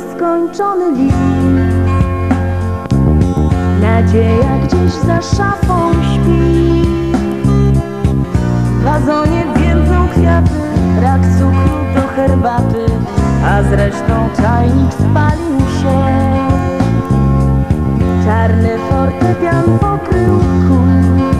zniszczony list Nadzieja gdzieś za szafą śpi. W wazonie więdzą kwiaty Brak cukru do herbaty A zresztą czajnik spalił się. Czarny fortepian pokrył kurz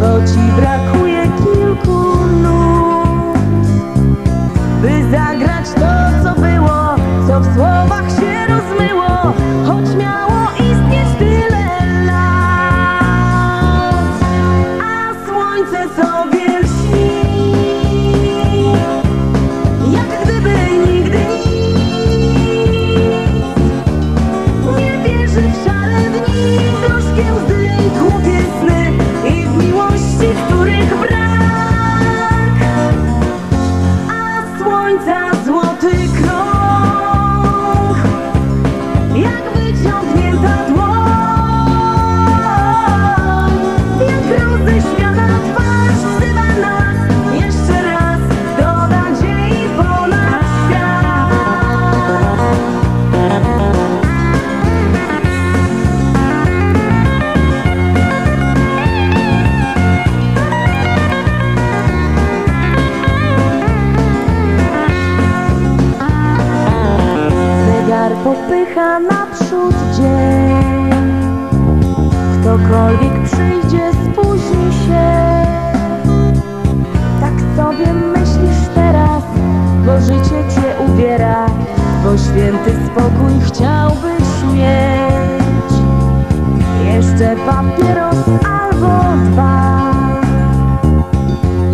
Bo ci brakuje kilku nut By zagrać Co w słowach się rozmyło Choć miało istnieć tyle lat. A słońce sobie naprzód dzień. Ktokolwiek przyjdzie spóźni się. Tak sobie myślisz teraz Bo życie cię ubiera Bo święty spokój chciałbyś mieć. Jeszcze papieros albo dwa.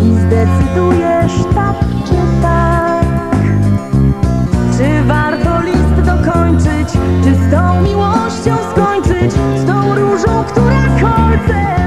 I zdecydujesz tak czy tak czy warto list dokończyć? Czy z